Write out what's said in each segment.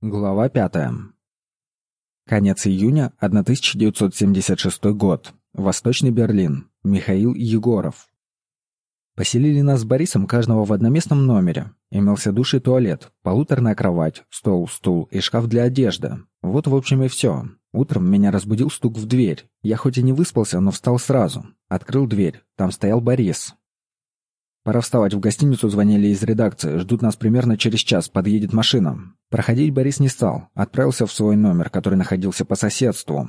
Глава пятая. Конец июня 1976 год. Восточный Берлин. Михаил Егоров. Поселили нас с Борисом каждого в одноместном номере. Имелся душ и туалет, полуторная кровать, стол, стул и шкаф для одежды. Вот, в общем, и все. Утром меня разбудил стук в дверь. Я хоть и не выспался, но встал сразу. Открыл дверь. Там стоял Борис. Пора вставать. В гостиницу звонили из редакции. Ждут нас примерно через час. Подъедет машина. Проходить Борис не стал. Отправился в свой номер, который находился по соседству.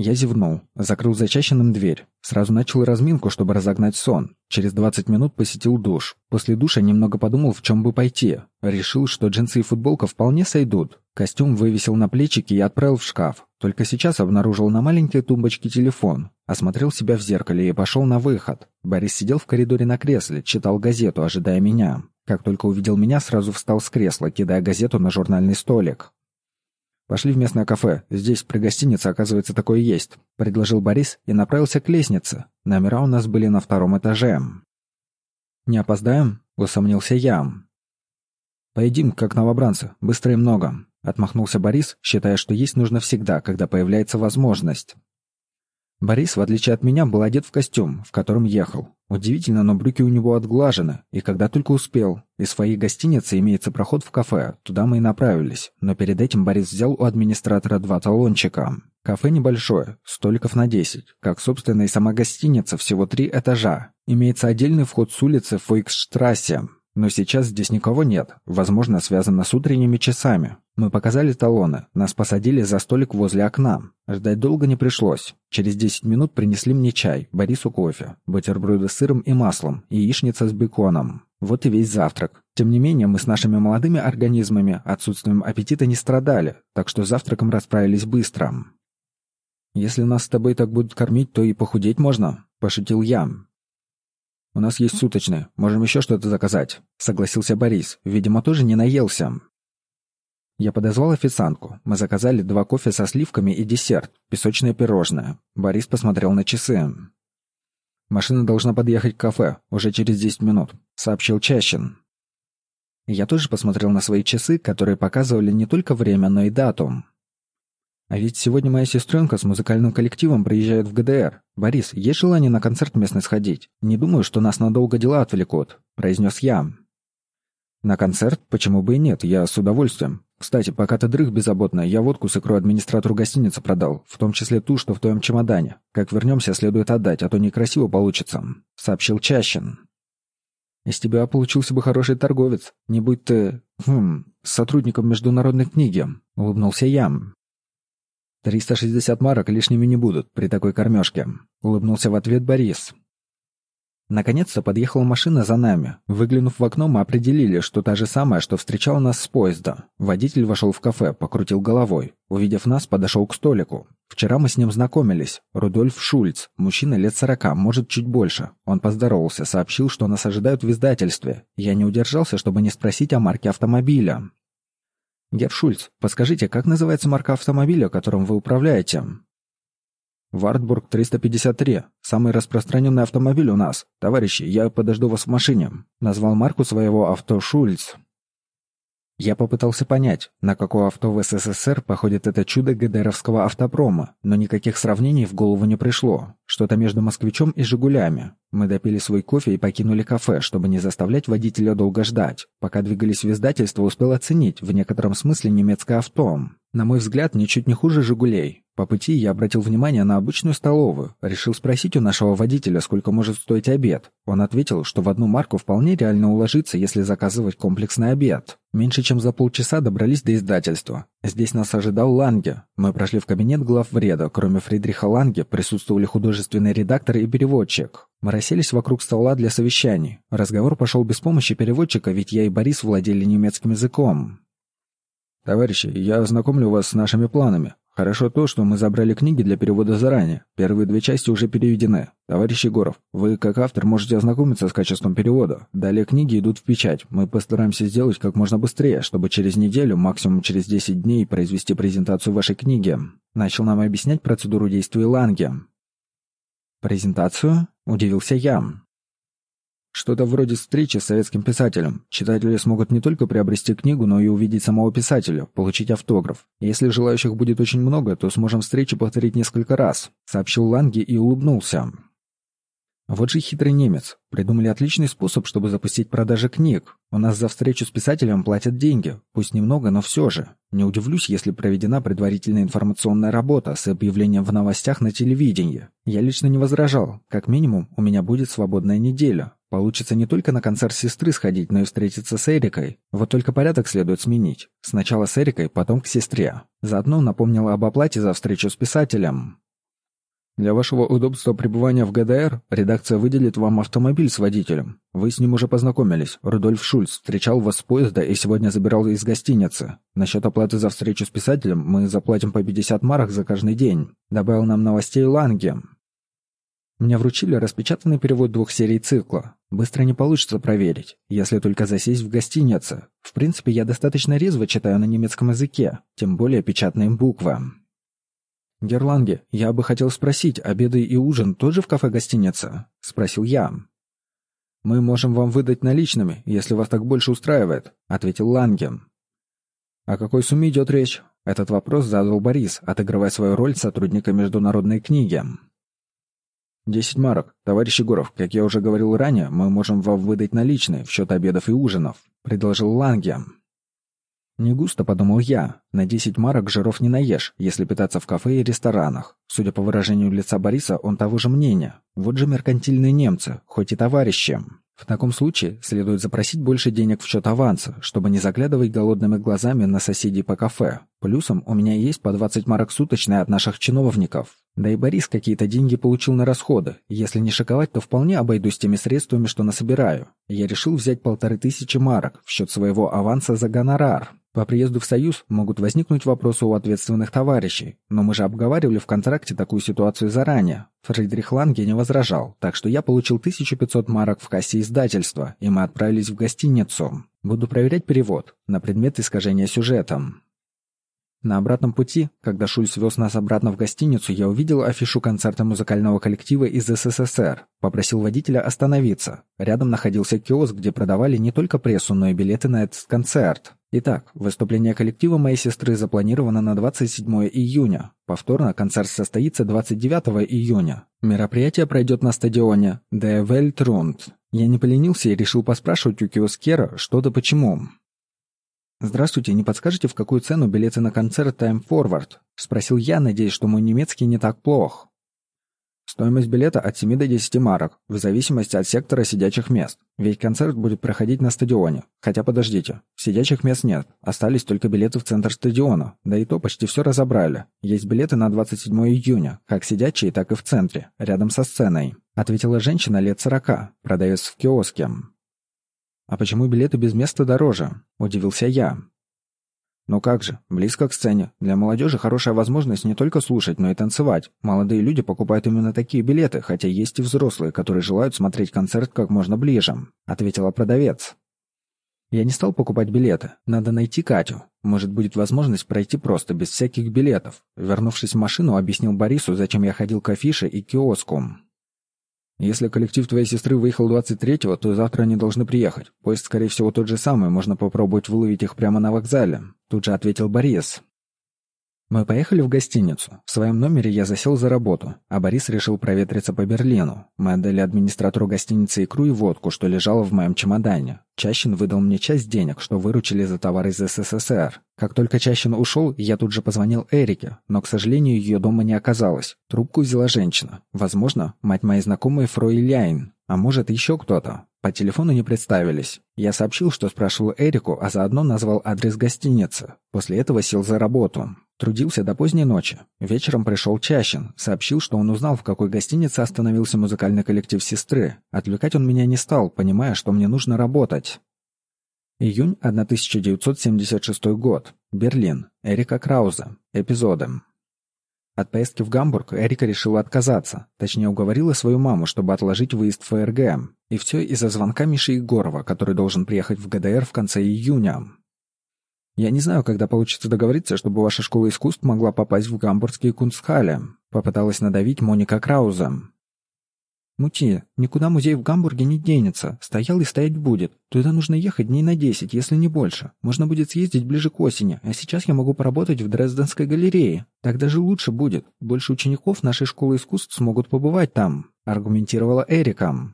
Я зевнул, закрыл зачащенным дверь. Сразу начал разминку, чтобы разогнать сон. Через 20 минут посетил душ. После душа немного подумал, в чем бы пойти. Решил, что джинсы и футболка вполне сойдут. Костюм вывесил на плечики и отправил в шкаф. Только сейчас обнаружил на маленькой тумбочке телефон. Осмотрел себя в зеркале и пошел на выход. Борис сидел в коридоре на кресле, читал газету, ожидая меня. Как только увидел меня, сразу встал с кресла, кидая газету на журнальный столик. «Пошли в местное кафе. Здесь, при гостинице, оказывается, такое есть», — предложил Борис и направился к лестнице. Номера у нас были на втором этаже. «Не опоздаем?» — усомнился я. «Поедим, как новобранцы. Быстро и много», — отмахнулся Борис, считая, что есть нужно всегда, когда появляется возможность. Борис, в отличие от меня, был одет в костюм, в котором ехал. Удивительно, но брюки у него отглажены, и когда только успел. Из своей гостиницы имеется проход в кафе, туда мы и направились. Но перед этим Борис взял у администратора два талончика. Кафе небольшое, столиков на 10. Как, собственно, и сама гостиница, всего три этажа. Имеется отдельный вход с улицы Фойксштрассе, но сейчас здесь никого нет, возможно, связано с утренними часами. Мы показали талоны, нас посадили за столик возле окна. Ждать долго не пришлось. Через 10 минут принесли мне чай, Борису кофе, бутерброды с сыром и маслом, яичница с беконом. Вот и весь завтрак. Тем не менее, мы с нашими молодыми организмами отсутствием аппетита не страдали, так что завтраком расправились быстро. «Если нас с тобой так будут кормить, то и похудеть можно», – пошутил я. «У нас есть суточные. Можем еще что-то заказать», — согласился Борис. Видимо, тоже не наелся. Я подозвал официантку. Мы заказали два кофе со сливками и десерт, песочное пирожное. Борис посмотрел на часы. «Машина должна подъехать к кафе уже через 10 минут», — сообщил Чащин. Я тоже посмотрел на свои часы, которые показывали не только время, но и дату. А ведь сегодня моя сестренка с музыкальным коллективом приезжает в ГДР. Борис, есть желание на концерт местный сходить? Не думаю, что нас надолго дела отвлекут», — произнес я. «На концерт? Почему бы и нет? Я с удовольствием. Кстати, пока ты дрых беззаботно, я водку с икрой администратору гостиницы продал, в том числе ту, что в твоем чемодане. Как вернемся, следует отдать, а то некрасиво получится», — сообщил Чащин. «Из тебя получился бы хороший торговец. Не будь ты... хм... сотрудником международной книги», — улыбнулся я. «360 марок лишними не будут при такой кормежке», — улыбнулся в ответ Борис. Наконец-то подъехала машина за нами. Выглянув в окно, мы определили, что та же самая, что встречала нас с поезда. Водитель вошел в кафе, покрутил головой. Увидев нас, подошел к столику. Вчера мы с ним знакомились. Рудольф Шульц, мужчина лет сорока, может, чуть больше. Он поздоровался, сообщил, что нас ожидают в издательстве. Я не удержался, чтобы не спросить о марке автомобиля. Гершульц, подскажите, как называется марка автомобиля, которым вы управляете? Вартбург 353. Самый распространенный автомобиль у нас. Товарищи, я подожду вас в машине. Назвал марку своего авто Шульц. Я попытался понять, на какое авто в СССР походит это чудо ГДРовского автопрома, но никаких сравнений в голову не пришло. Что-то между «Москвичом» и «Жигулями». Мы допили свой кофе и покинули кафе, чтобы не заставлять водителя долго ждать. Пока двигались в издательство, успел оценить, в некотором смысле, немецкое авто. На мой взгляд, ничуть не хуже «Жигулей». По пути я обратил внимание на обычную столовую. Решил спросить у нашего водителя, сколько может стоить обед. Он ответил, что в одну марку вполне реально уложиться, если заказывать комплексный обед. Меньше чем за полчаса добрались до издательства. Здесь нас ожидал Ланге. Мы прошли в кабинет глав вреда. Кроме Фридриха Ланге присутствовали художественный редактор и переводчик. Мы расселись вокруг стола для совещаний. Разговор пошел без помощи переводчика, ведь я и Борис владели немецким языком. «Товарищи, я ознакомлю вас с нашими планами. Хорошо то, что мы забрали книги для перевода заранее. Первые две части уже переведены. Товарищ Егоров, вы, как автор, можете ознакомиться с качеством перевода. Далее книги идут в печать. Мы постараемся сделать как можно быстрее, чтобы через неделю, максимум через 10 дней, произвести презентацию вашей книги. Начал нам объяснять процедуру действий Ланге. «Презентацию?» – удивился я. Что-то вроде встречи с советским писателем. Читатели смогут не только приобрести книгу, но и увидеть самого писателя, получить автограф. Если желающих будет очень много, то сможем встречу повторить несколько раз», — сообщил Ланги и улыбнулся. Вот же хитрый немец. Придумали отличный способ, чтобы запустить продажи книг. У нас за встречу с писателем платят деньги. Пусть немного, но все же. Не удивлюсь, если проведена предварительная информационная работа с объявлением в новостях на телевидении. Я лично не возражал. Как минимум, у меня будет свободная неделя. Получится не только на концерт сестры сходить, но и встретиться с Эрикой. Вот только порядок следует сменить. Сначала с Эрикой, потом к сестре. Заодно напомнила об оплате за встречу с писателем. Для вашего удобства пребывания в ГДР редакция выделит вам автомобиль с водителем. Вы с ним уже познакомились. Рудольф Шульц встречал вас с поезда и сегодня забирал из гостиницы. Насчет оплаты за встречу с писателем мы заплатим по 50 марок за каждый день. Добавил нам новостей Ланге. Мне вручили распечатанный перевод двух серий цикла. Быстро не получится проверить, если только засесть в гостинице. В принципе, я достаточно резво читаю на немецком языке, тем более печатные буквы. «Герланге, я бы хотел спросить, обеды и ужин тоже в кафе-гостинице?» — спросил я. «Мы можем вам выдать наличными, если вас так больше устраивает», — ответил Ланген. «О какой сумме идет речь?» Этот вопрос задал Борис, отыгрывая свою роль сотрудника международной книги. «Десять марок. Товарищ Егоров, как я уже говорил ранее, мы можем вам выдать наличные в счет обедов и ужинов», — предложил Ланген. Не густо, подумал я. На 10 марок жиров не наешь, если питаться в кафе и ресторанах. Судя по выражению лица Бориса, он того же мнения. Вот же меркантильные немцы, хоть и товарищи. В таком случае следует запросить больше денег в счет аванса, чтобы не заглядывать голодными глазами на соседей по кафе. Плюсом у меня есть по 20 марок суточные от наших чиновников. Да и Борис какие-то деньги получил на расходы. Если не шиковать, то вполне обойдусь теми средствами, что насобираю. Я решил взять полторы тысячи марок в счет своего аванса за гонорар. По приезду в Союз могут возникнуть вопросы у ответственных товарищей, но мы же обговаривали в контракте такую ситуацию заранее. Фридрих Ланге не возражал, так что я получил 1500 марок в кассе издательства, и мы отправились в гостиницу. Буду проверять перевод на предмет искажения сюжета. На обратном пути, когда Шульц вез нас обратно в гостиницу, я увидел афишу концерта музыкального коллектива из СССР. Попросил водителя остановиться. Рядом находился киоск, где продавали не только прессу, но и билеты на этот концерт. Итак, выступление коллектива моей сестры запланировано на 27 июня. Повторно концерт состоится 29 июня. Мероприятие пройдет на стадионе «De Weltrund». Я не поленился и решил поспрашивать у киоскера, что да почему. «Здравствуйте, не подскажете, в какую цену билеты на концерт Time Forward?» — спросил я, надеясь, что мой немецкий не так плох. Стоимость билета от 7 до 10 марок, в зависимости от сектора сидячих мест. Ведь концерт будет проходить на стадионе. Хотя подождите, сидячих мест нет. Остались только билеты в центр стадиона. Да и то почти все разобрали. Есть билеты на 27 июня, как сидячие, так и в центре, рядом со сценой. Ответила женщина лет 40, продавец в киоске. «А почему билеты без места дороже?» – удивился я. Ну как же, близко к сцене. Для молодежи хорошая возможность не только слушать, но и танцевать. Молодые люди покупают именно такие билеты, хотя есть и взрослые, которые желают смотреть концерт как можно ближе», — ответила продавец. Я не стал покупать билеты. Надо найти Катю. Может, будет возможность пройти просто, без всяких билетов. Вернувшись в машину, объяснил Борису, зачем я ходил к афише и киоску. Если коллектив твоей сестры выехал 23-го, то завтра они должны приехать. Поезд, скорее всего, тот же самый, можно попробовать выловить их прямо на вокзале», — тут же ответил Борис. Мы поехали в гостиницу. В своем номере я засел за работу, а Борис решил проветриться по Берлину. Мы отдали администратору гостиницы икру и водку, что лежало в моем чемодане. Чащин выдал мне часть денег, что выручили за товар из СССР. Как только Чащин ушел, я тут же позвонил Эрике, но, к сожалению, ее дома не оказалось. Трубку взяла женщина. Возможно, мать моей знакомой Фрой Ляйн. А может, еще кто-то. По телефону не представились. Я сообщил, что спрашивал Эрику, а заодно назвал адрес гостиницы. После этого сел за работу. Трудился до поздней ночи. Вечером пришел Чащин, сообщил, что он узнал, в какой гостинице остановился музыкальный коллектив сестры. Отвлекать он меня не стал, понимая, что мне нужно работать. Июнь 1976 год. Берлин. Эрика Крауза. Эпизоды. От поездки в Гамбург Эрика решила отказаться. Точнее, уговорила свою маму, чтобы отложить выезд в ФРГ. И все из-за звонка Миши Егорова, который должен приехать в ГДР в конце июня. Я не знаю, когда получится договориться, чтобы ваша школа искусств могла попасть в гамбургские кунстхале. Попыталась надавить Моника Крауза. Мути, никуда музей в Гамбурге не денется. Стоял и стоять будет. Туда нужно ехать дней на десять, если не больше. Можно будет съездить ближе к осени, а сейчас я могу поработать в Дрезденской галерее. Так даже лучше будет. Больше учеников нашей школы искусств смогут побывать там», — аргументировала Эрика.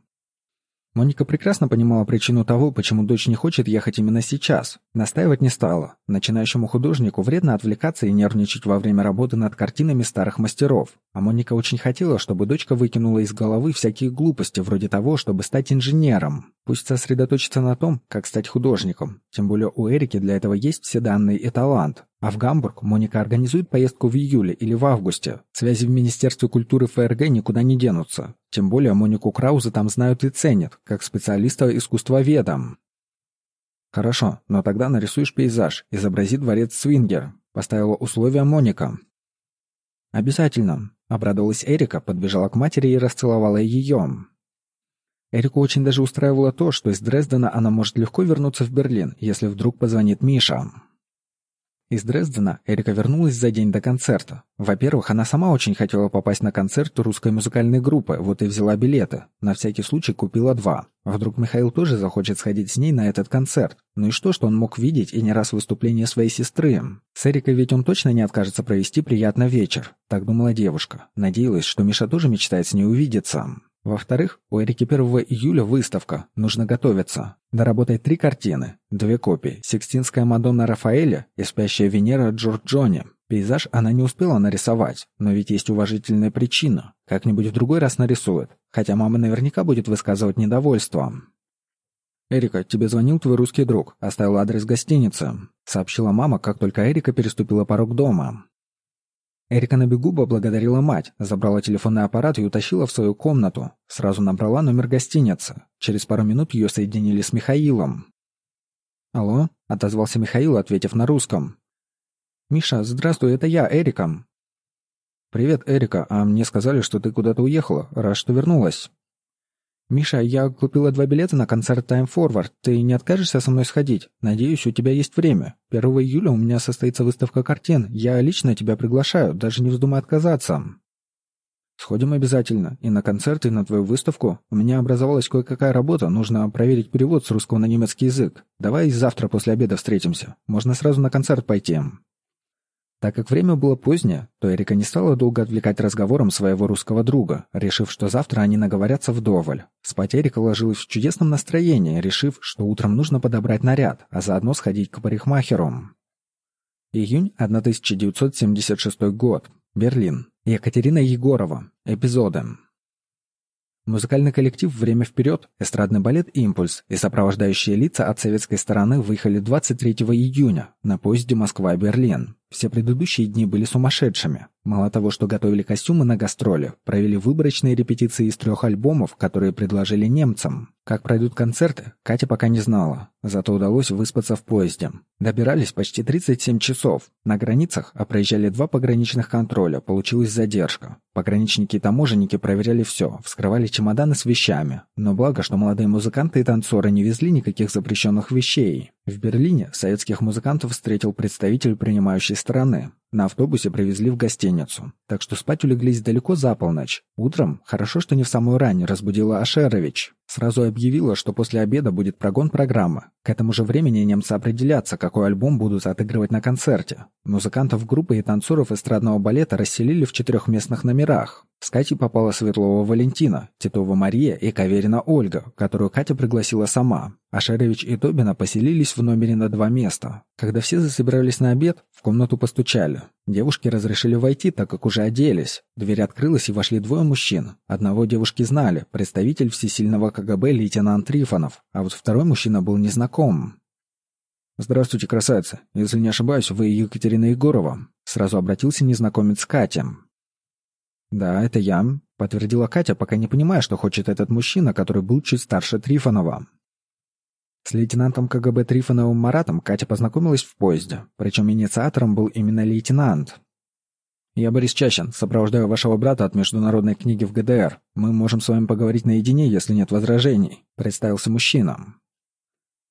Моника прекрасно понимала причину того, почему дочь не хочет ехать именно сейчас. Настаивать не стала. Начинающему художнику вредно отвлекаться и нервничать во время работы над картинами старых мастеров. А Моника очень хотела, чтобы дочка выкинула из головы всякие глупости, вроде того, чтобы стать инженером. Пусть сосредоточится на том, как стать художником. Тем более у Эрики для этого есть все данные и талант. А в Гамбург Моника организует поездку в июле или в августе. Связи в Министерстве культуры ФРГ никуда не денутся. Тем более Монику Крауза там знают и ценят, как специалиста искусствоведа. «Хорошо, но тогда нарисуешь пейзаж, изобрази дворец Свингер», — поставила условие Моника. «Обязательно», — обрадовалась Эрика, подбежала к матери и расцеловала ее. Эрику очень даже устраивало то, что из Дрездена она может легко вернуться в Берлин, если вдруг позвонит Миша. Из Дрездена Эрика вернулась за день до концерта. Во-первых, она сама очень хотела попасть на концерт русской музыкальной группы, вот и взяла билеты. На всякий случай купила два. Вдруг Михаил тоже захочет сходить с ней на этот концерт. Ну и что, что он мог видеть и не раз выступление своей сестры? С Эрикой ведь он точно не откажется провести приятный вечер. Так думала девушка. Надеялась, что Миша тоже мечтает с ней увидеться. Во-вторых, у Эрики 1 июля выставка, нужно готовиться. Доработать три картины, две копии, Сикстинская Мадонна Рафаэля и Спящая Венера Джорджони. Пейзаж она не успела нарисовать, но ведь есть уважительная причина. Как-нибудь в другой раз нарисует, хотя мама наверняка будет высказывать недовольство. «Эрика, тебе звонил твой русский друг, оставил адрес гостиницы», — сообщила мама, как только Эрика переступила порог дома. Эрика на бегу поблагодарила мать, забрала телефонный аппарат и утащила в свою комнату. Сразу набрала номер гостиницы. Через пару минут ее соединили с Михаилом. «Алло?» — отозвался Михаил, ответив на русском. «Миша, здравствуй, это я, Эрика». «Привет, Эрика, а мне сказали, что ты куда-то уехала. Рад, что вернулась». «Миша, я купила два билета на концерт Time Forward. Ты не откажешься со мной сходить? Надеюсь, у тебя есть время. 1 июля у меня состоится выставка картин. Я лично тебя приглашаю, даже не вздумай отказаться». «Сходим обязательно. И на концерт, и на твою выставку. У меня образовалась кое-какая работа. Нужно проверить перевод с русского на немецкий язык. Давай завтра после обеда встретимся. Можно сразу на концерт пойти». Так как время было позднее, то Эрика не стала долго отвлекать разговором своего русского друга, решив, что завтра они наговорятся вдоволь. Спать Эрика ложилась в чудесном настроении, решив, что утром нужно подобрать наряд, а заодно сходить к парикмахеру. Июнь 1976 год. Берлин. Екатерина Егорова. Эпизоды. Музыкальный коллектив «Время вперед», эстрадный балет «Импульс» и сопровождающие лица от советской стороны выехали 23 июня на поезде Москва-Берлин. Все предыдущие дни были сумасшедшими. Мало того, что готовили костюмы на гастроли, провели выборочные репетиции из трех альбомов, которые предложили немцам. Как пройдут концерты, Катя пока не знала, зато удалось выспаться в поезде. Добирались почти 37 часов. На границах, а проезжали два пограничных контроля, получилась задержка. Пограничники и таможенники проверяли все, вскрывали чемоданы с вещами. Но благо, что молодые музыканты и танцоры не везли никаких запрещенных вещей. В Берлине советских музыкантов встретил представитель принимающей стороны. На автобусе привезли в гостиницу. Так что спать улеглись далеко за полночь. Утром, хорошо, что не в самую рань, разбудила Ашерович. Сразу объявила, что после обеда будет прогон программы. К этому же времени немцы определятся, какой альбом будут отыгрывать на концерте. Музыкантов группы и танцоров эстрадного балета расселили в четырехместных номерах. С Катей попала Светлова Валентина, Титова Мария и Каверина Ольга, которую Катя пригласила сама. Ашерович и Тобина поселились в номере на два места. Когда все засобирались на обед, в комнату постучали. Девушки разрешили войти, так как уже оделись. Дверь открылась, и вошли двое мужчин. Одного девушки знали, представитель всесильного КГБ лейтенант Трифонов, а вот второй мужчина был незнаком. «Здравствуйте, красавица. Если не ошибаюсь, вы Екатерина Егорова?» Сразу обратился незнакомец к Кате. «Да, это я», — подтвердила Катя, пока не понимая, что хочет этот мужчина, который был чуть старше Трифонова. С лейтенантом КГБ Трифоновым Маратом Катя познакомилась в поезде, причем инициатором был именно лейтенант. «Я Борис Чащин, сопровождаю вашего брата от международной книги в ГДР. Мы можем с вами поговорить наедине, если нет возражений», — представился мужчина.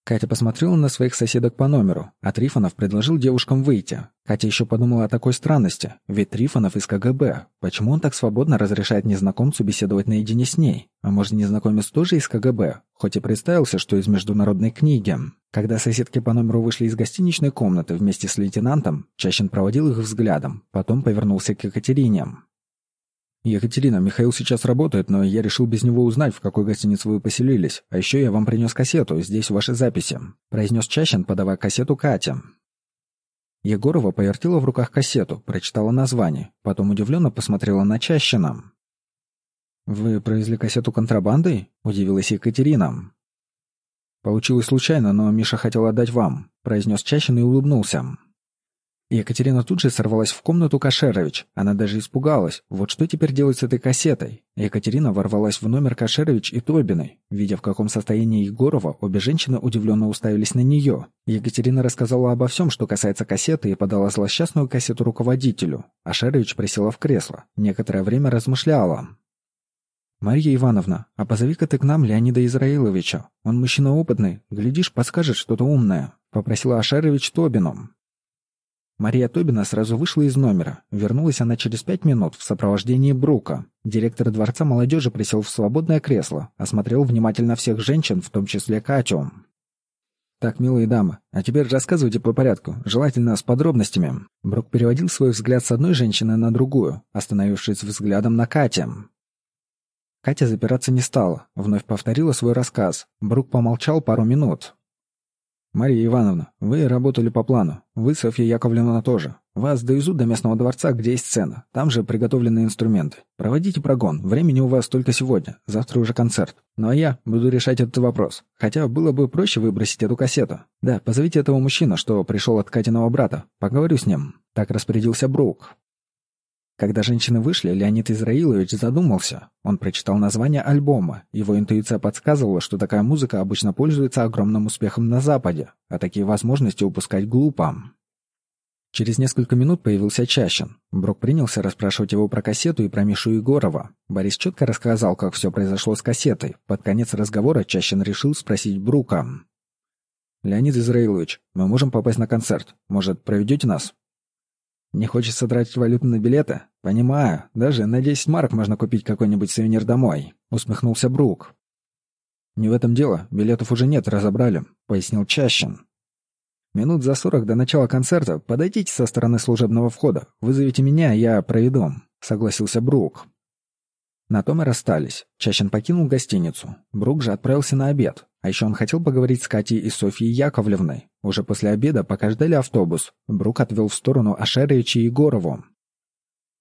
Катя посмотрела на своих соседок по номеру, а Трифонов предложил девушкам выйти. Катя еще подумала о такой странности, ведь Трифонов из КГБ. Почему он так свободно разрешает незнакомцу беседовать наедине с ней? А может, незнакомец тоже из КГБ? Хоть и представился, что из международной книги. Когда соседки по номеру вышли из гостиничной комнаты вместе с лейтенантом, Чащин проводил их взглядом, потом повернулся к Екатерине. «Екатерина, Михаил сейчас работает, но я решил без него узнать, в какой гостинице вы поселились. А еще я вам принес кассету, здесь ваши записи», — произнес Чащин, подавая кассету Кате. Егорова повертела в руках кассету, прочитала название, потом удивленно посмотрела на Чащина. «Вы провезли кассету контрабандой?» — удивилась Екатерина. «Получилось случайно, но Миша хотел отдать вам», — произнес Чащин и улыбнулся. Екатерина тут же сорвалась в комнату Кашерович. Она даже испугалась. Вот что теперь делать с этой кассетой? Екатерина ворвалась в номер Кашерович и Тобиной. Видя, в каком состоянии Егорова, обе женщины удивленно уставились на нее. Екатерина рассказала обо всем, что касается кассеты, и подала злосчастную кассету руководителю. А Шерович присела в кресло. Некоторое время размышляла. «Марья Ивановна, а позови-ка ты к нам Леонида Израиловича. Он мужчина опытный, глядишь, подскажет что-то умное», — попросила Ашерович Тобину. Мария Тобина сразу вышла из номера. Вернулась она через пять минут в сопровождении Брука. Директор Дворца молодежи присел в свободное кресло, осмотрел внимательно всех женщин, в том числе Катю. «Так, милые дамы, а теперь рассказывайте по порядку, желательно с подробностями». Брук переводил свой взгляд с одной женщины на другую, остановившись взглядом на Кате. Катя запираться не стала, вновь повторила свой рассказ. Брук помолчал пару минут, «Мария Ивановна, вы работали по плану. Вы, Софья Яковлевна, тоже. Вас довезут до местного дворца, где есть сцена. Там же приготовлены инструменты. Проводите прогон. Времени у вас только сегодня. Завтра уже концерт. Ну а я буду решать этот вопрос. Хотя было бы проще выбросить эту кассету. Да, позовите этого мужчину, что пришел от Катиного брата. Поговорю с ним». Так распорядился Брук. Когда женщины вышли, Леонид Израилович задумался. Он прочитал название альбома. Его интуиция подсказывала, что такая музыка обычно пользуется огромным успехом на Западе, а такие возможности упускать глупо. Через несколько минут появился Чащин. Брок принялся расспрашивать его про кассету и про Мишу Егорова. Борис четко рассказал, как все произошло с кассетой. Под конец разговора Чащин решил спросить Брука. «Леонид Израилович, мы можем попасть на концерт. Может, проведете нас?» Не хочется тратить валюту на билеты? Понимаю. Даже на 10 марок можно купить какой-нибудь сувенир домой. Усмехнулся Брук. Не в этом дело. Билетов уже нет, разобрали. Пояснил Чащин. Минут за сорок до начала концерта подойдите со стороны служебного входа. Вызовите меня, я проведу. Согласился Брук. На том и расстались. Чащин покинул гостиницу. Брук же отправился на обед. А еще он хотел поговорить с Катей и Софьей Яковлевной. Уже после обеда, пока ждали автобус, Брук отвел в сторону Ашеревича и Егорову.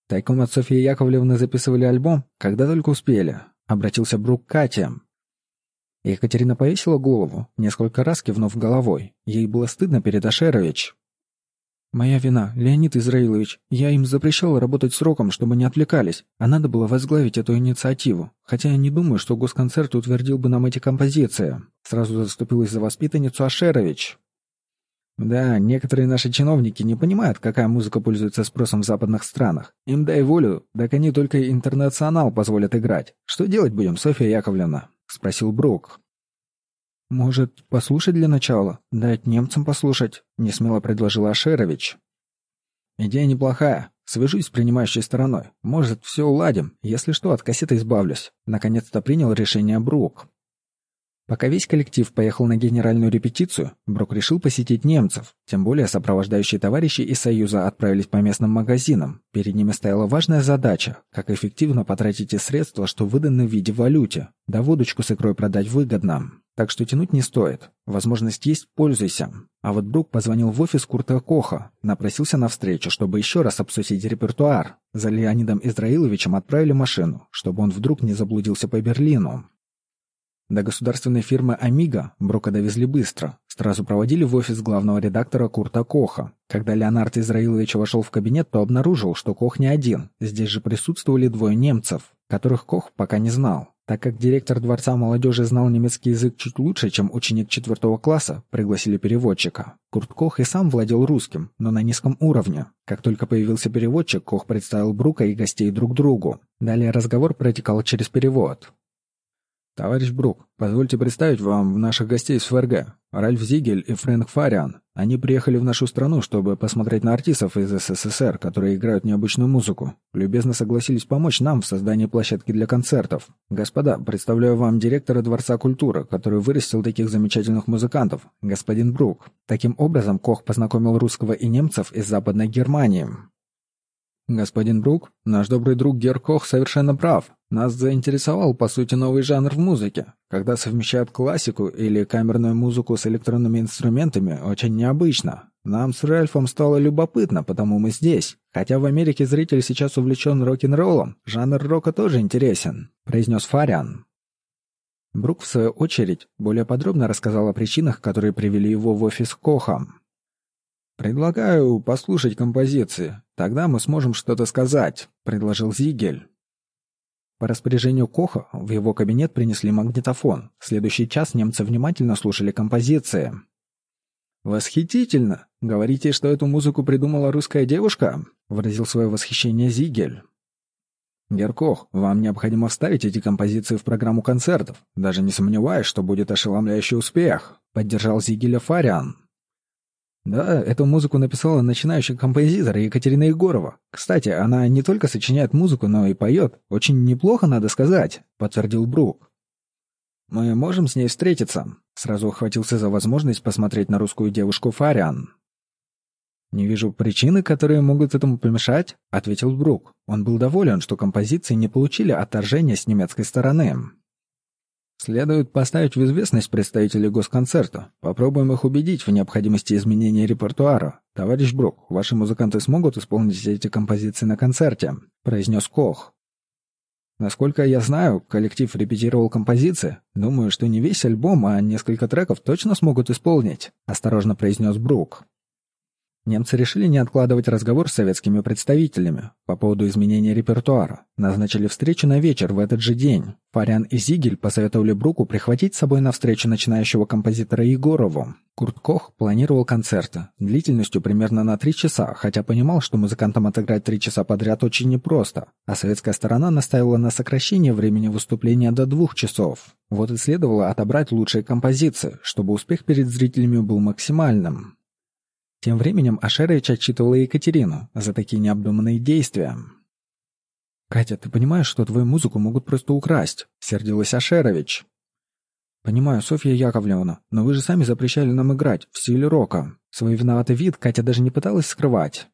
Тайком от Софьи Яковлевны записывали альбом, когда только успели. Обратился Брук к Кате. Екатерина повесила голову, несколько раз кивнув головой. Ей было стыдно перед Ашерович. «Моя вина, Леонид Израилович. Я им запрещал работать сроком, чтобы не отвлекались, а надо было возглавить эту инициативу. Хотя я не думаю, что госконцерт утвердил бы нам эти композиции». Сразу заступилась за воспитанницу Ашерович. Да, некоторые наши чиновники не понимают, какая музыка пользуется спросом в западных странах. Им дай волю, так они только интернационал позволят играть. Что делать будем, Софья Яковлевна? Спросил Брук. «Может, послушать для начала? Дать немцам послушать?» — несмело предложила Ашерович. «Идея неплохая. Свяжусь с принимающей стороной. Может, все уладим. Если что, от кассеты избавлюсь». Наконец-то принял решение Брук. Пока весь коллектив поехал на генеральную репетицию, Брук решил посетить немцев. Тем более сопровождающие товарищи из Союза отправились по местным магазинам. Перед ними стояла важная задача – как эффективно потратить те средства, что выданы в виде валюте. Да водочку с икрой продать выгодно. Так что тянуть не стоит. Возможность есть – пользуйся. А вот Брук позвонил в офис Курта Коха, напросился на встречу, чтобы еще раз обсудить репертуар. За Леонидом Израиловичем отправили машину, чтобы он вдруг не заблудился по Берлину. До государственной фирмы «Амиго» Брока довезли быстро. Сразу проводили в офис главного редактора Курта Коха. Когда Леонард Израилович вошел в кабинет, то обнаружил, что Кох не один. Здесь же присутствовали двое немцев, которых Кох пока не знал. Так как директор Дворца молодежи знал немецкий язык чуть лучше, чем ученик четвертого класса, пригласили переводчика. Курт Кох и сам владел русским, но на низком уровне. Как только появился переводчик, Кох представил Брука и гостей друг другу. Далее разговор протекал через перевод. «Товарищ Брук, позвольте представить вам наших гостей из ФРГ. Ральф Зигель и Фрэнк Фариан. Они приехали в нашу страну, чтобы посмотреть на артистов из СССР, которые играют необычную музыку. Любезно согласились помочь нам в создании площадки для концертов. Господа, представляю вам директора Дворца культуры, который вырастил таких замечательных музыкантов, господин Брук. Таким образом, Кох познакомил русского и немцев из Западной Германии. Господин Брук, наш добрый друг Геркох совершенно прав. Нас заинтересовал, по сути, новый жанр в музыке. Когда совмещают классику или камерную музыку с электронными инструментами, очень необычно. Нам с Ральфом стало любопытно, потому мы здесь. Хотя в Америке зритель сейчас увлечен рок-н-роллом, жанр рока тоже интересен», — произнес Фариан. Брук, в свою очередь, более подробно рассказал о причинах, которые привели его в офис Коха. «Предлагаю послушать композиции. Тогда мы сможем что-то сказать», — предложил Зигель. По распоряжению Коха в его кабинет принесли магнитофон. В следующий час немцы внимательно слушали композиции. «Восхитительно! Говорите, что эту музыку придумала русская девушка?» — выразил свое восхищение Зигель. «Геркох, вам необходимо вставить эти композиции в программу концертов. Даже не сомневаюсь, что будет ошеломляющий успех», — поддержал Зигеля Фариан. Да, эту музыку написала начинающий композитор Екатерина Егорова. Кстати, она не только сочиняет музыку, но и поет. Очень неплохо, надо сказать, подтвердил Брук. Мы можем с ней встретиться. Сразу ухватился за возможность посмотреть на русскую девушку Фариан. «Не вижу причины, которые могут этому помешать», — ответил Брук. Он был доволен, что композиции не получили отторжения с немецкой стороны. Следует поставить в известность представителей госконцерта. Попробуем их убедить в необходимости изменения репертуара. Товарищ Брок, ваши музыканты смогут исполнить эти композиции на концерте, произнес Кох. Насколько я знаю, коллектив репетировал композиции. Думаю, что не весь альбом, а несколько треков точно смогут исполнить, осторожно произнес Брук. Немцы решили не откладывать разговор с советскими представителями по поводу изменения репертуара. Назначили встречу на вечер в этот же день. Фариан и Зигель посоветовали Бруку прихватить с собой на встречу начинающего композитора Егорову. Курт Кох планировал концерты длительностью примерно на три часа, хотя понимал, что музыкантам отыграть три часа подряд очень непросто, а советская сторона настаивала на сокращении времени выступления до двух часов. Вот и следовало отобрать лучшие композиции, чтобы успех перед зрителями был максимальным. Тем временем Ашерович отчитывала Екатерину за такие необдуманные действия. «Катя, ты понимаешь, что твою музыку могут просто украсть?» — сердилась Ашерович. «Понимаю, Софья Яковлевна, но вы же сами запрещали нам играть в стиле рока». Свой виноватый вид Катя даже не пыталась скрывать.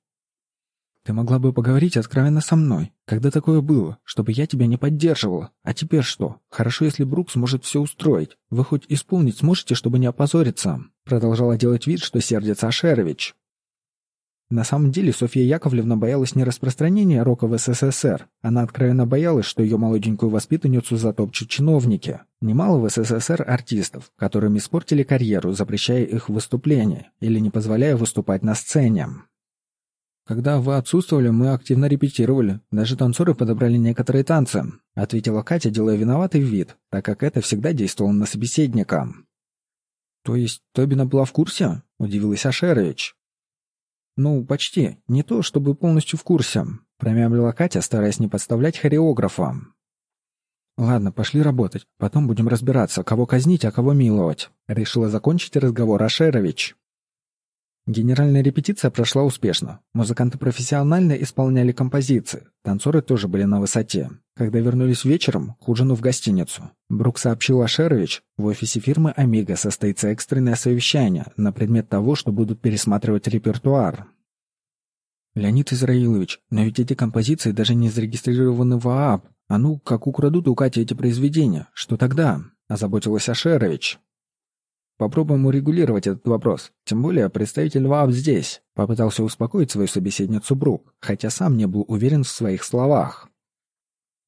Ты могла бы поговорить откровенно со мной. Когда такое было, чтобы я тебя не поддерживала? А теперь что? Хорошо, если Брук сможет все устроить. Вы хоть исполнить сможете, чтобы не опозориться?» Продолжала делать вид, что сердится Ашерович. На самом деле Софья Яковлевна боялась не распространения рока в СССР. Она откровенно боялась, что ее молоденькую воспитанницу затопчут чиновники. Немало в СССР артистов, которым испортили карьеру, запрещая их выступления или не позволяя выступать на сцене. «Когда вы отсутствовали, мы активно репетировали. Даже танцоры подобрали некоторые танцы», — ответила Катя, делая виноватый вид, так как это всегда действовало на собеседника. «То есть Тобина была в курсе?» — удивилась Ашерович. «Ну, почти. Не то, чтобы полностью в курсе», — промямлила Катя, стараясь не подставлять хореографа. «Ладно, пошли работать. Потом будем разбираться, кого казнить, а кого миловать», — решила закончить разговор Ашерович. Генеральная репетиция прошла успешно. Музыканты профессионально исполняли композиции. Танцоры тоже были на высоте. Когда вернулись вечером, к ужину в гостиницу, Брук сообщил Ашерович, в офисе фирмы «Амиго» состоится экстренное совещание на предмет того, что будут пересматривать репертуар. «Леонид Израилович, но ведь эти композиции даже не зарегистрированы в ААП. А ну, как украдут у Кати эти произведения, что тогда?» – озаботилась Ашерович. Попробуем урегулировать этот вопрос. Тем более представитель ВААП здесь. Попытался успокоить свою собеседницу Брук, хотя сам не был уверен в своих словах.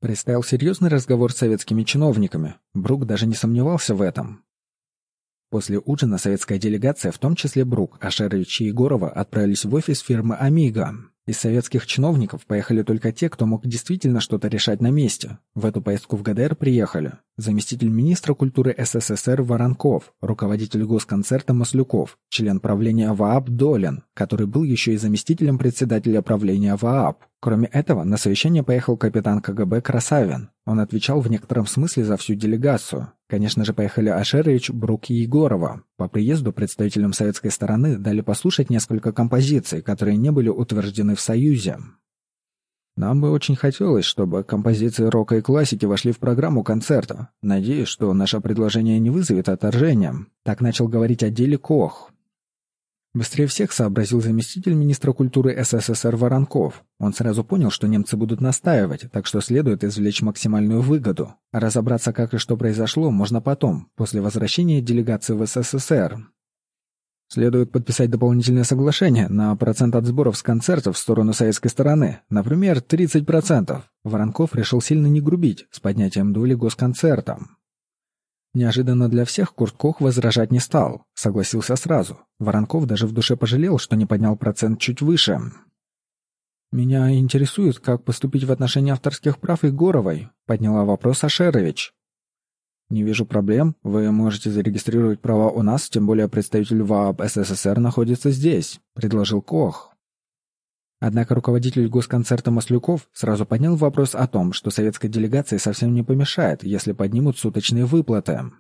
Предстоял серьезный разговор с советскими чиновниками. Брук даже не сомневался в этом. После ужина советская делегация, в том числе Брук, Ашерович и Егорова, отправились в офис фирмы «Амиго». Из советских чиновников поехали только те, кто мог действительно что-то решать на месте. В эту поездку в ГДР приехали заместитель министра культуры СССР Воронков, руководитель госконцерта Маслюков, член правления ВААП Долин, который был еще и заместителем председателя правления ВААП. Кроме этого, на совещание поехал капитан КГБ Красавин. Он отвечал в некотором смысле за всю делегацию. Конечно же, поехали Ашерович, Брук и Егорова. По приезду представителям советской стороны дали послушать несколько композиций, которые не были утверждены в Союзе. Нам бы очень хотелось, чтобы композиции рока и классики вошли в программу концерта. Надеюсь, что наше предложение не вызовет отторжения. Так начал говорить о деле Кох. Быстрее всех сообразил заместитель министра культуры СССР Воронков. Он сразу понял, что немцы будут настаивать, так что следует извлечь максимальную выгоду. разобраться, как и что произошло, можно потом, после возвращения делегации в СССР. Следует подписать дополнительное соглашение на процент от сборов с концертов в сторону советской стороны, например, 30%. Воронков решил сильно не грубить с поднятием доли госконцерта. Неожиданно для всех Курт Кох возражать не стал, согласился сразу. Воронков даже в душе пожалел, что не поднял процент чуть выше. «Меня интересует, как поступить в отношении авторских прав Егоровой», — подняла вопрос Ашерович. «Не вижу проблем. Вы можете зарегистрировать права у нас, тем более представитель ВААП СССР находится здесь», — предложил Кох. Однако руководитель госконцерта Маслюков сразу поднял вопрос о том, что советской делегации совсем не помешает, если поднимут суточные выплаты.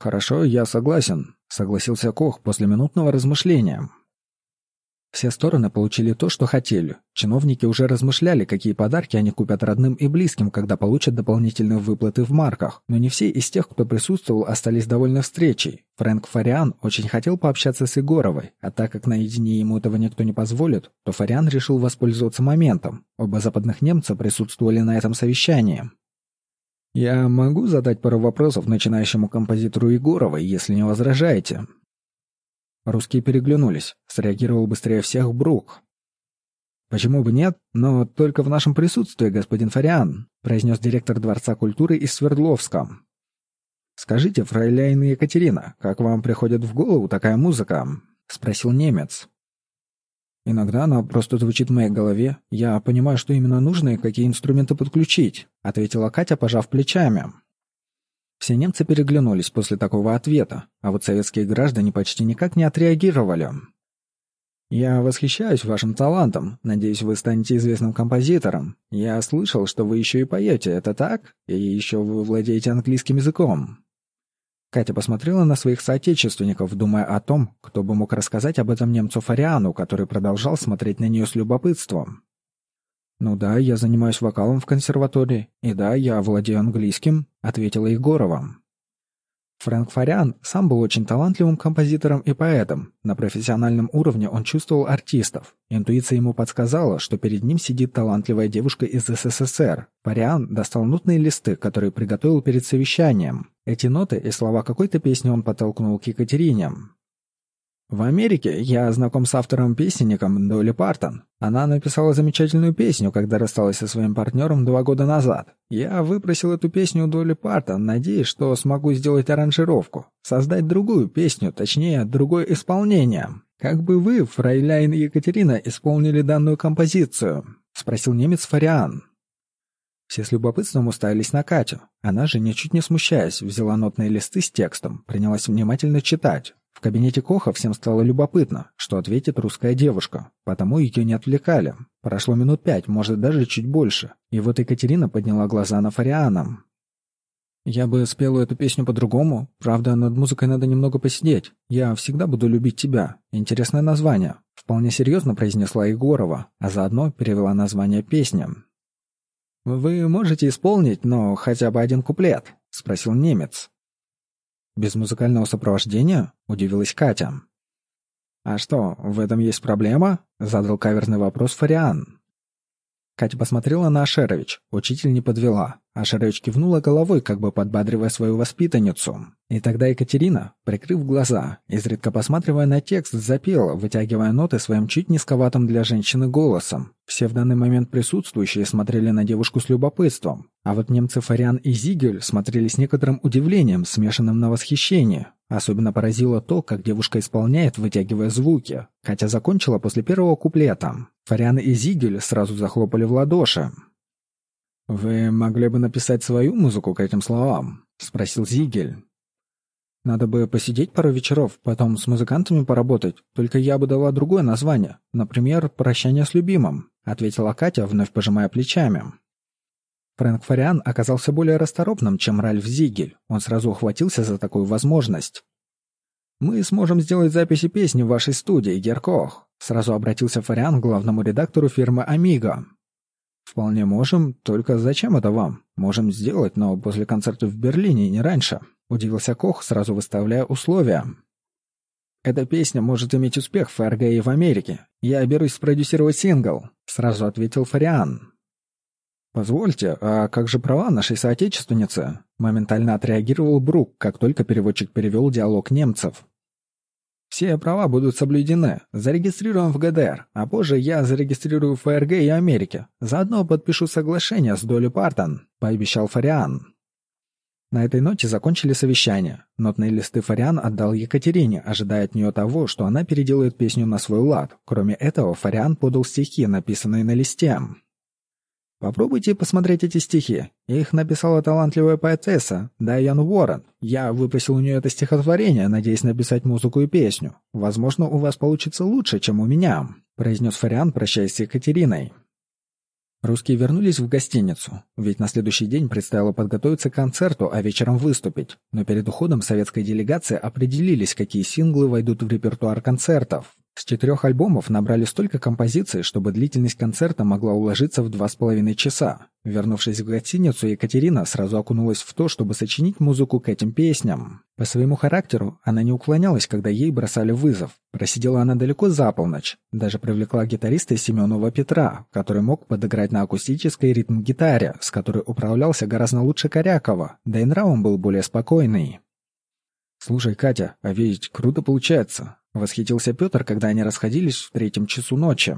«Хорошо, я согласен», — согласился Кох после минутного размышления. Все стороны получили то, что хотели. Чиновники уже размышляли, какие подарки они купят родным и близким, когда получат дополнительные выплаты в марках. Но не все из тех, кто присутствовал, остались довольны встречей. Фрэнк Фариан очень хотел пообщаться с Егоровой, а так как наедине ему этого никто не позволит, то Фариан решил воспользоваться моментом. Оба западных немца присутствовали на этом совещании. «Я могу задать пару вопросов начинающему композитору Егоровой, если не возражаете?» Русские переглянулись. Среагировал быстрее всех Брук. «Почему бы нет? Но только в нашем присутствии, господин Фариан», произнес директор Дворца культуры из Свердловска. «Скажите, фрайляйн Екатерина, как вам приходит в голову такая музыка?» спросил немец. «Иногда она просто звучит в моей голове. Я понимаю, что именно нужно и какие инструменты подключить», ответила Катя, пожав плечами. Все немцы переглянулись после такого ответа, а вот советские граждане почти никак не отреагировали. «Я восхищаюсь вашим талантом. Надеюсь, вы станете известным композитором. Я слышал, что вы еще и поете, это так? И еще вы владеете английским языком». Катя посмотрела на своих соотечественников, думая о том, кто бы мог рассказать об этом немцу Фариану, который продолжал смотреть на нее с любопытством. «Ну да, я занимаюсь вокалом в консерватории. И да, я владею английским», — ответила Егорова. Фрэнк Фариан сам был очень талантливым композитором и поэтом. На профессиональном уровне он чувствовал артистов. Интуиция ему подсказала, что перед ним сидит талантливая девушка из СССР. Фариан достал нотные листы, которые приготовил перед совещанием. Эти ноты и слова какой-то песни он подтолкнул к Екатерине. В Америке я знаком с автором-песенником Долли Партон. Она написала замечательную песню, когда рассталась со своим партнером два года назад. Я выпросил эту песню Долли Партон, надеясь, что смогу сделать аранжировку, создать другую песню, точнее, другое исполнение. Как бы вы, фрайляйн Екатерина, исполнили данную композицию? спросил немец Фариан. Все с любопытством уставились на Катю. Она же, ничуть не смущаясь, взяла нотные листы с текстом, принялась внимательно читать. В кабинете Коха всем стало любопытно, что ответит русская девушка, потому ее не отвлекали. Прошло минут пять, может даже чуть больше, и вот Екатерина подняла глаза на Фариана. «Я бы спела эту песню по-другому, правда, над музыкой надо немного посидеть. Я всегда буду любить тебя. Интересное название», — вполне серьезно произнесла Егорова, а заодно перевела название песни. «Вы можете исполнить, но хотя бы один куплет?» — спросил немец. «Без музыкального сопровождения?» – удивилась Катя. «А что, в этом есть проблема?» – задал каверный вопрос Фариан. Катя посмотрела на Ашерович. Учитель не подвела. Ашерович кивнула головой, как бы подбадривая свою воспитанницу. И тогда Екатерина, прикрыв глаза, изредка посматривая на текст, запела, вытягивая ноты своим чуть низковатым для женщины голосом. Все в данный момент присутствующие смотрели на девушку с любопытством. А вот немцы Фариан и Зигель смотрели с некоторым удивлением, смешанным на восхищение. Особенно поразило то, как девушка исполняет, вытягивая звуки. Хотя закончила после первого куплета. Фариан и Зигель сразу захлопали в ладоши. «Вы могли бы написать свою музыку к этим словам?» — спросил Зигель. «Надо бы посидеть пару вечеров, потом с музыкантами поработать, только я бы дала другое название, например, «Прощание с любимым», — ответила Катя, вновь пожимая плечами. Фрэнк Фариан оказался более расторопным, чем Ральф Зигель. Он сразу ухватился за такую возможность. «Мы сможем сделать записи песни в вашей студии, Геркох», — сразу обратился Фариан к главному редактору фирмы «Амиго». «Вполне можем, только зачем это вам? Можем сделать, но после концерта в Берлине, не раньше», — удивился Кох, сразу выставляя условия. «Эта песня может иметь успех в ФРГ и в Америке. Я берусь спродюсировать сингл», — сразу ответил Фариан. «Позвольте, а как же права нашей соотечественницы?» Моментально отреагировал Брук, как только переводчик перевел диалог немцев. Все права будут соблюдены. Зарегистрируем в ГДР, а позже я зарегистрирую в ФРГ и Америке. Заодно подпишу соглашение с Долли Партон», — пообещал Фариан. На этой ноте закончили совещание. Нотные листы Фариан отдал Екатерине, ожидая от нее того, что она переделает песню на свой лад. Кроме этого, Фариан подал стихи, написанные на листе. Попробуйте посмотреть эти стихи. Их написала талантливая поэтесса Дайан Уоррен. Я выпросил у нее это стихотворение, надеясь написать музыку и песню. Возможно, у вас получится лучше, чем у меня», — произнес Фариан, прощаясь с Екатериной. Русские вернулись в гостиницу, ведь на следующий день предстояло подготовиться к концерту, а вечером выступить. Но перед уходом советской делегации определились, какие синглы войдут в репертуар концертов. С четырех альбомов набрали столько композиций, чтобы длительность концерта могла уложиться в два с половиной часа. Вернувшись в гостиницу, Екатерина сразу окунулась в то, чтобы сочинить музыку к этим песням. По своему характеру она не уклонялась, когда ей бросали вызов. Просидела она далеко за полночь. Даже привлекла гитариста Семенова Петра, который мог подыграть на акустической ритм-гитаре, с которой управлялся гораздо лучше Корякова, да и нравом был более спокойный. «Слушай, Катя, а ведь круто получается. Восхитился Петр, когда они расходились в третьем часу ночи.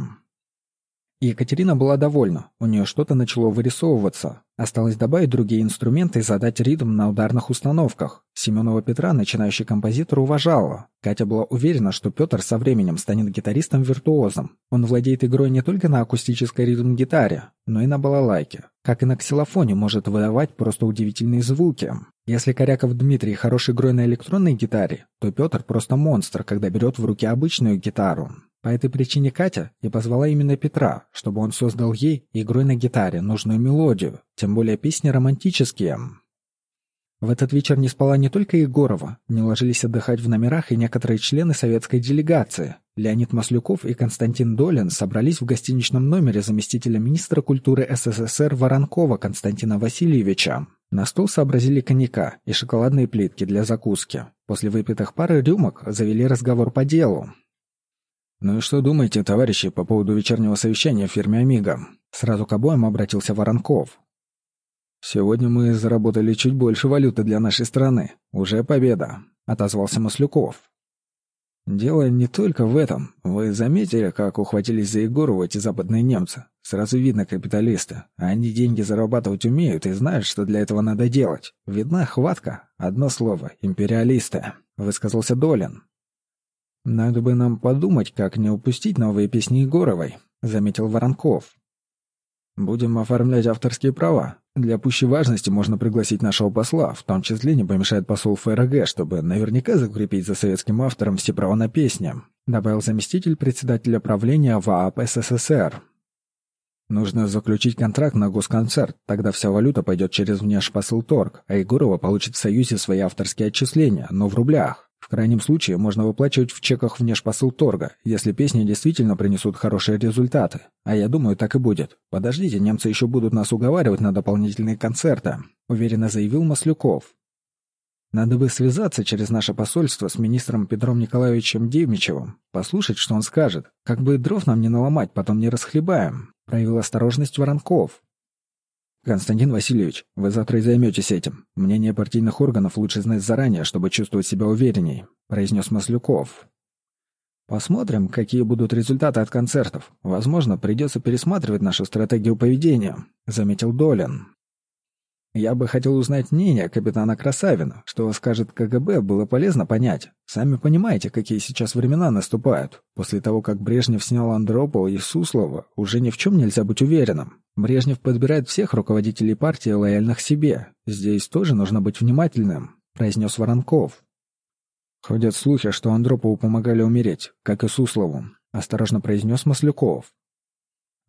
Екатерина была довольна, у нее что-то начало вырисовываться. Осталось добавить другие инструменты и задать ритм на ударных установках. Семенова Петра начинающий композитор уважала. Катя была уверена, что Петр со временем станет гитаристом-виртуозом. Он владеет игрой не только на акустической ритм-гитаре, но и на балалайке. Как и на ксилофоне может выдавать просто удивительные звуки. Если Коряков Дмитрий хорош игрой на электронной гитаре, то Петр просто монстр, когда берет в руки обычную гитару. По этой причине Катя и позвала именно Петра, чтобы он создал ей игрой на гитаре нужную мелодию, тем более песни романтические. В этот вечер не спала не только Егорова, не ложились отдыхать в номерах и некоторые члены советской делегации. Леонид Маслюков и Константин Долин собрались в гостиничном номере заместителя министра культуры СССР Воронкова Константина Васильевича. На стол сообразили коньяка и шоколадные плитки для закуски. После выпитых пары рюмок завели разговор по делу. «Ну и что думаете, товарищи, по поводу вечернего совещания в фирме «Амиго»?» Сразу к обоим обратился Воронков. «Сегодня мы заработали чуть больше валюты для нашей страны. Уже победа», — отозвался Маслюков. «Дело не только в этом. Вы заметили, как ухватились за Егорову эти западные немцы? Сразу видно капиталисты. Они деньги зарабатывать умеют и знают, что для этого надо делать. Видна хватка. Одно слово — империалисты», — высказался Долин. «Надо бы нам подумать, как не упустить новые песни Егоровой», — заметил Воронков. «Будем оформлять авторские права. Для пущей важности можно пригласить нашего посла, в том числе не помешает посол ФРГ, чтобы наверняка закрепить за советским автором все права на песни», — добавил заместитель председателя правления ВААП СССР. «Нужно заключить контракт на госконцерт, тогда вся валюта пойдет через внешпосылторг, а Егорова получит в Союзе свои авторские отчисления, но в рублях. В крайнем случае можно выплачивать в чеках внешпосыл торга, если песни действительно принесут хорошие результаты. А я думаю, так и будет. Подождите, немцы еще будут нас уговаривать на дополнительные концерты», — уверенно заявил Маслюков. «Надо бы связаться через наше посольство с министром Петром Николаевичем Демичевым, послушать, что он скажет. Как бы дров нам не наломать, потом не расхлебаем», — проявил осторожность Воронков. «Константин Васильевич, вы завтра и займетесь этим. Мнение партийных органов лучше знать заранее, чтобы чувствовать себя уверенней», — произнес Маслюков. «Посмотрим, какие будут результаты от концертов. Возможно, придется пересматривать нашу стратегию поведения», — заметил Долин. Я бы хотел узнать мнение капитана Красавина. Что скажет КГБ, было полезно понять. Сами понимаете, какие сейчас времена наступают. После того, как Брежнев снял Андропова и Суслова, уже ни в чем нельзя быть уверенным. Брежнев подбирает всех руководителей партии, лояльных себе. Здесь тоже нужно быть внимательным», — произнес Воронков. «Ходят слухи, что Андропову помогали умереть, как и Суслову», — осторожно произнес Маслюков.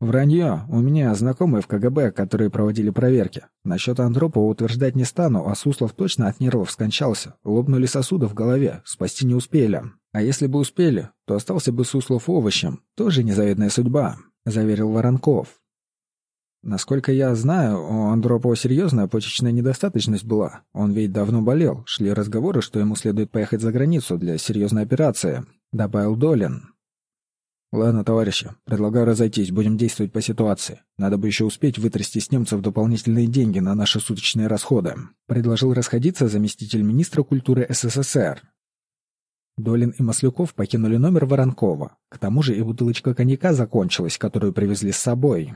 «Вранье. У меня знакомые в КГБ, которые проводили проверки. Насчет Андропова утверждать не стану, а Суслов точно от нервов скончался. Лопнули сосуды в голове, спасти не успели. А если бы успели, то остался бы Суслов овощем. Тоже незавидная судьба», — заверил Воронков. Насколько я знаю, у Андропова серьезная почечная недостаточность была. Он ведь давно болел. Шли разговоры, что ему следует поехать за границу для серьезной операции, добавил Долин. «Ладно, товарищи, предлагаю разойтись, будем действовать по ситуации. Надо бы еще успеть вытрясти с немцев дополнительные деньги на наши суточные расходы», предложил расходиться заместитель министра культуры СССР. Долин и Маслюков покинули номер Воронкова. К тому же и бутылочка коньяка закончилась, которую привезли с собой.